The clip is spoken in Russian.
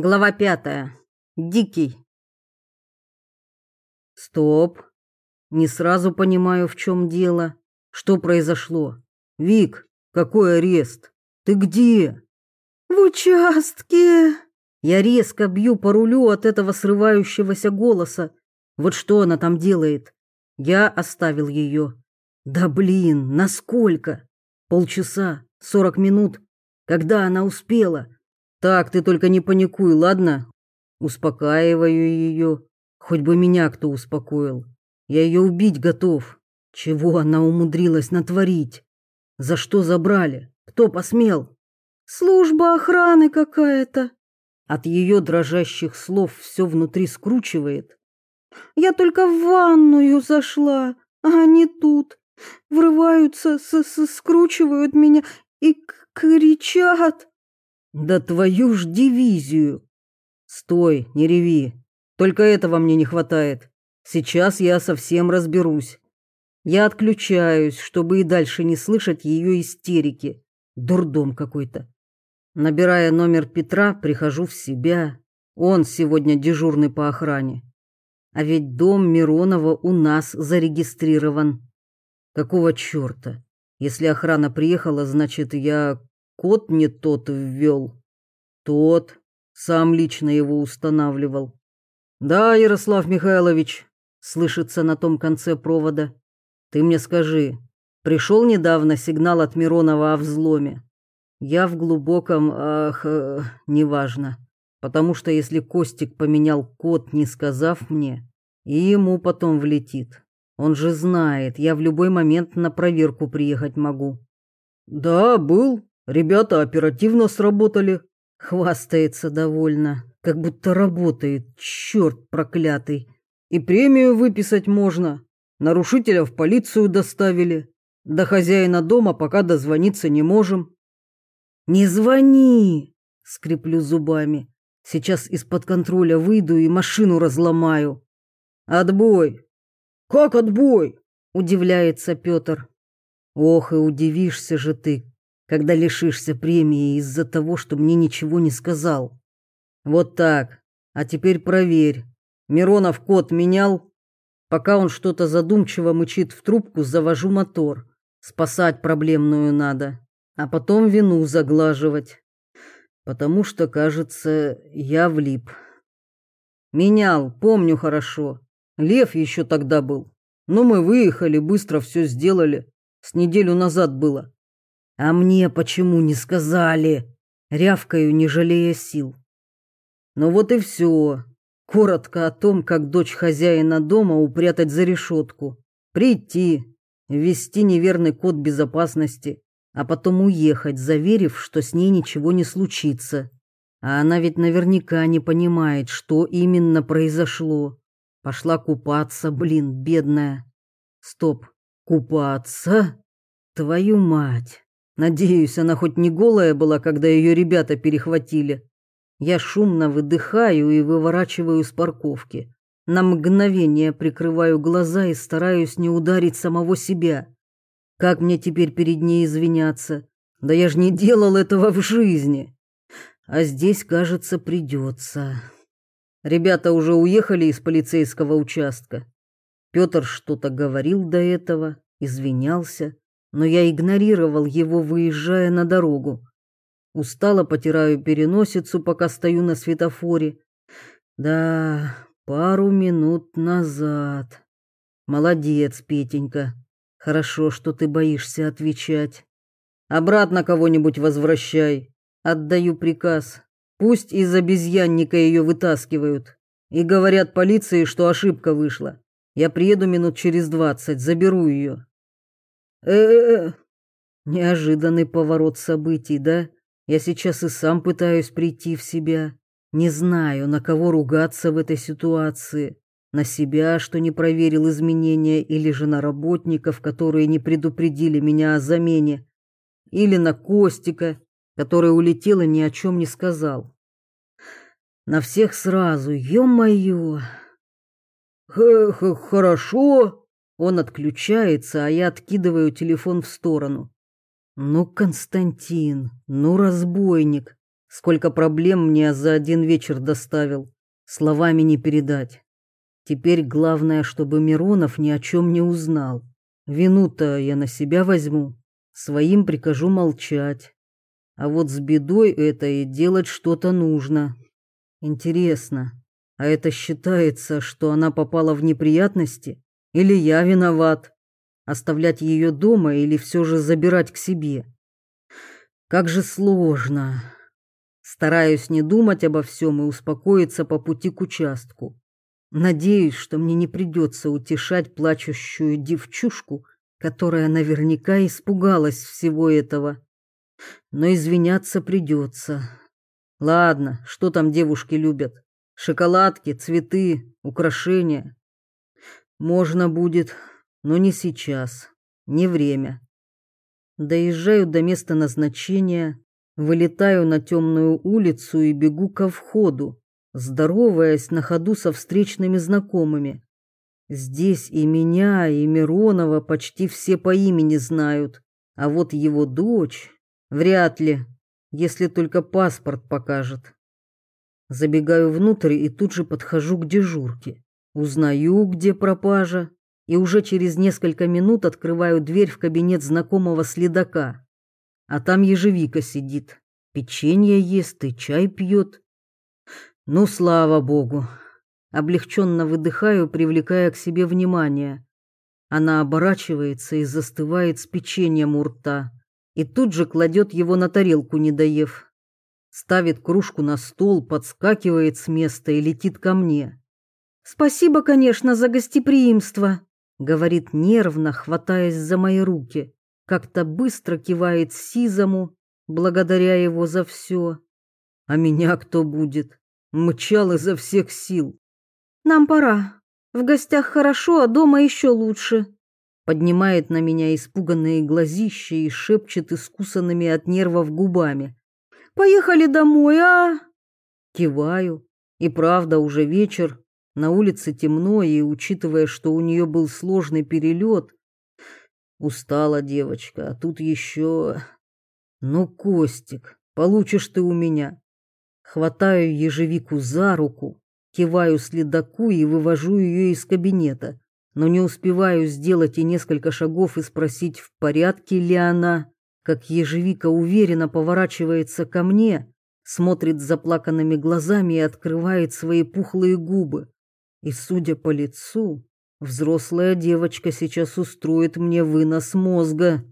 Глава пятая. Дикий. Стоп. Не сразу понимаю, в чем дело. Что произошло? Вик, какой арест? Ты где? В участке. Я резко бью по рулю от этого срывающегося голоса. Вот что она там делает? Я оставил ее. Да блин, насколько? Полчаса, сорок минут. Когда она успела? Так, ты только не паникуй, ладно? Успокаиваю ее. Хоть бы меня кто успокоил. Я ее убить готов. Чего она умудрилась натворить? За что забрали? Кто посмел? Служба охраны какая-то. От ее дрожащих слов все внутри скручивает. Я только в ванную зашла, а они тут. Врываются, с скручивают меня и кричат. Да твою ж дивизию. Стой, не реви. Только этого мне не хватает. Сейчас я совсем разберусь. Я отключаюсь, чтобы и дальше не слышать ее истерики. Дурдом какой-то. Набирая номер Петра, прихожу в себя. Он сегодня дежурный по охране. А ведь дом Миронова у нас зарегистрирован. Какого черта? Если охрана приехала, значит, я Код не тот ввел. Тот сам лично его устанавливал. Да, Ярослав Михайлович, слышится на том конце провода. Ты мне скажи, пришел недавно сигнал от Миронова о взломе? Я в глубоком, ах, э, неважно. Потому что если Костик поменял код, не сказав мне, и ему потом влетит. Он же знает, я в любой момент на проверку приехать могу. Да, был, Ребята оперативно сработали. Хвастается довольно, как будто работает, черт проклятый. И премию выписать можно. Нарушителя в полицию доставили. До хозяина дома пока дозвониться не можем. Не звони, скреплю зубами. Сейчас из-под контроля выйду и машину разломаю. Отбой. Как отбой? Удивляется Петр. Ох, и удивишься же ты, когда лишишься премии из-за того, что мне ничего не сказал. Вот так. А теперь проверь. Миронов код менял? Пока он что-то задумчиво мычит в трубку, завожу мотор. Спасать проблемную надо, а потом вину заглаживать. Потому что, кажется, я влип. Менял, помню хорошо. Лев еще тогда был. Но мы выехали, быстро все сделали. С неделю назад было. А мне почему не сказали? Рявкаю, не жалея сил. Ну вот и все. Коротко о том, как дочь хозяина дома упрятать за решетку. Прийти, ввести неверный код безопасности, а потом уехать, заверив, что с ней ничего не случится. А она ведь наверняка не понимает, что именно произошло. Пошла купаться, блин, бедная. Стоп, купаться? Твою мать! Надеюсь, она хоть не голая была, когда ее ребята перехватили. Я шумно выдыхаю и выворачиваю с парковки. На мгновение прикрываю глаза и стараюсь не ударить самого себя. Как мне теперь перед ней извиняться? Да я ж не делал этого в жизни. А здесь, кажется, придется. Ребята уже уехали из полицейского участка. Петр что-то говорил до этого, извинялся но я игнорировал его, выезжая на дорогу. Устало потираю переносицу, пока стою на светофоре. Да, пару минут назад. Молодец, Петенька. Хорошо, что ты боишься отвечать. Обратно кого-нибудь возвращай. Отдаю приказ. Пусть из обезьянника ее вытаскивают. И говорят полиции, что ошибка вышла. Я приеду минут через двадцать, заберу ее э э Неожиданный поворот событий, да? Я сейчас и сам пытаюсь прийти в себя. Не знаю, на кого ругаться в этой ситуации. На себя, что не проверил изменения, или же на работников, которые не предупредили меня о замене. Или на Костика, который улетел и ни о чем не сказал. На всех сразу, ё-моё. Х-х-хорошо, он отключается, а я откидываю телефон в сторону. Ну, Константин, ну, разбойник. Сколько проблем мне за один вечер доставил, словами не передать. Теперь главное, чтобы Миронов ни о чем не узнал. Вину-то я на себя возьму, своим прикажу молчать. А вот с бедой это и делать что-то нужно. Интересно, а это считается, что она попала в неприятности? Или я виноват? Оставлять ее дома или все же забирать к себе? Как же сложно. Стараюсь не думать обо всем и успокоиться по пути к участку. Надеюсь, что мне не придется утешать плачущую девчушку, которая наверняка испугалась всего этого. Но извиняться придется. Ладно, что там девушки любят? Шоколадки, цветы, украшения. Можно будет, но не сейчас, не время. Доезжаю до места назначения, вылетаю на темную улицу и бегу ко входу, здороваясь на ходу со встречными знакомыми. Здесь и меня, и Миронова почти все по имени знают, а вот его дочь вряд ли, если только паспорт покажет. Забегаю внутрь и тут же подхожу к дежурке. Узнаю, где пропажа, и уже через несколько минут открываю дверь в кабинет знакомого следака. А там ежевика сидит, печенье ест и чай пьет. Ну, слава богу. Облегченно выдыхаю, привлекая к себе внимание. Она оборачивается и застывает с печеньем у рта, и тут же кладет его на тарелку, не доев. Ставит кружку на стол, подскакивает с места и летит ко мне. «Спасибо, конечно, за гостеприимство», — говорит нервно, хватаясь за мои руки. Как-то быстро кивает Сизому, благодаря его за все. А меня кто будет? мчал изо всех сил. «Нам пора. В гостях хорошо, а дома еще лучше». Поднимает на меня испуганные глазища и шепчет искусанными от нервов губами. «Поехали домой, а?» Киваю. И правда, уже вечер. На улице темно, и, учитывая, что у нее был сложный перелет, устала девочка, а тут еще... Ну, Костик, получишь ты у меня. Хватаю ежевику за руку, киваю следаку и вывожу ее из кабинета, но не успеваю сделать и несколько шагов и спросить, в порядке ли она, как ежевика уверенно поворачивается ко мне, смотрит заплаканными глазами и открывает свои пухлые губы. И, судя по лицу, взрослая девочка сейчас устроит мне вынос мозга.